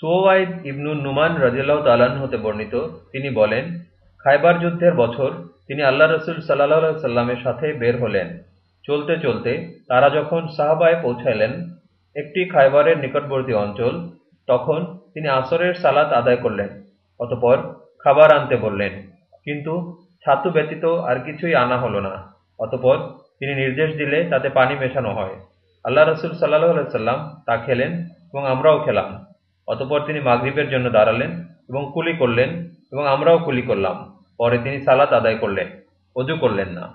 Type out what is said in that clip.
সুওয়াইদ ইবনু নুমান রাজিয়াল্লাহ তালান হতে বর্ণিত, তিনি বলেন, খাইবার যুদ্ধের বছর তিনি আল্লাহ রসুল সাল্লাহ সাল্লামের সাথে বের হলেন। চলতে চলতে তারা যখন সাহাবায় পৌঁছাইলেন একটি খাইবারের নিকটবর্তী অঞ্চল, তখন তিনি আসরের সালাত আদায় করলেন, অতপর খাবার আনতে বললেন। কিন্তু ছাতু ব্যতীত আর কিছুই আনা হলো না। অতপর তিনি নির্দেশ দিলে তাতে পানি মেশানো হয়। আল্লাহ রসুল সাল্লাহ সাল্লাম তা খেলেন এবং আমরাও খেলাম। অতপর তিনি মাগরীবের জন্য দাঁড়ালেন এবং কুলি করলেন এবং আমরাও কুলি করলাম। পরে তিনি সালাত আদায় করলেন। অজু করলেন না।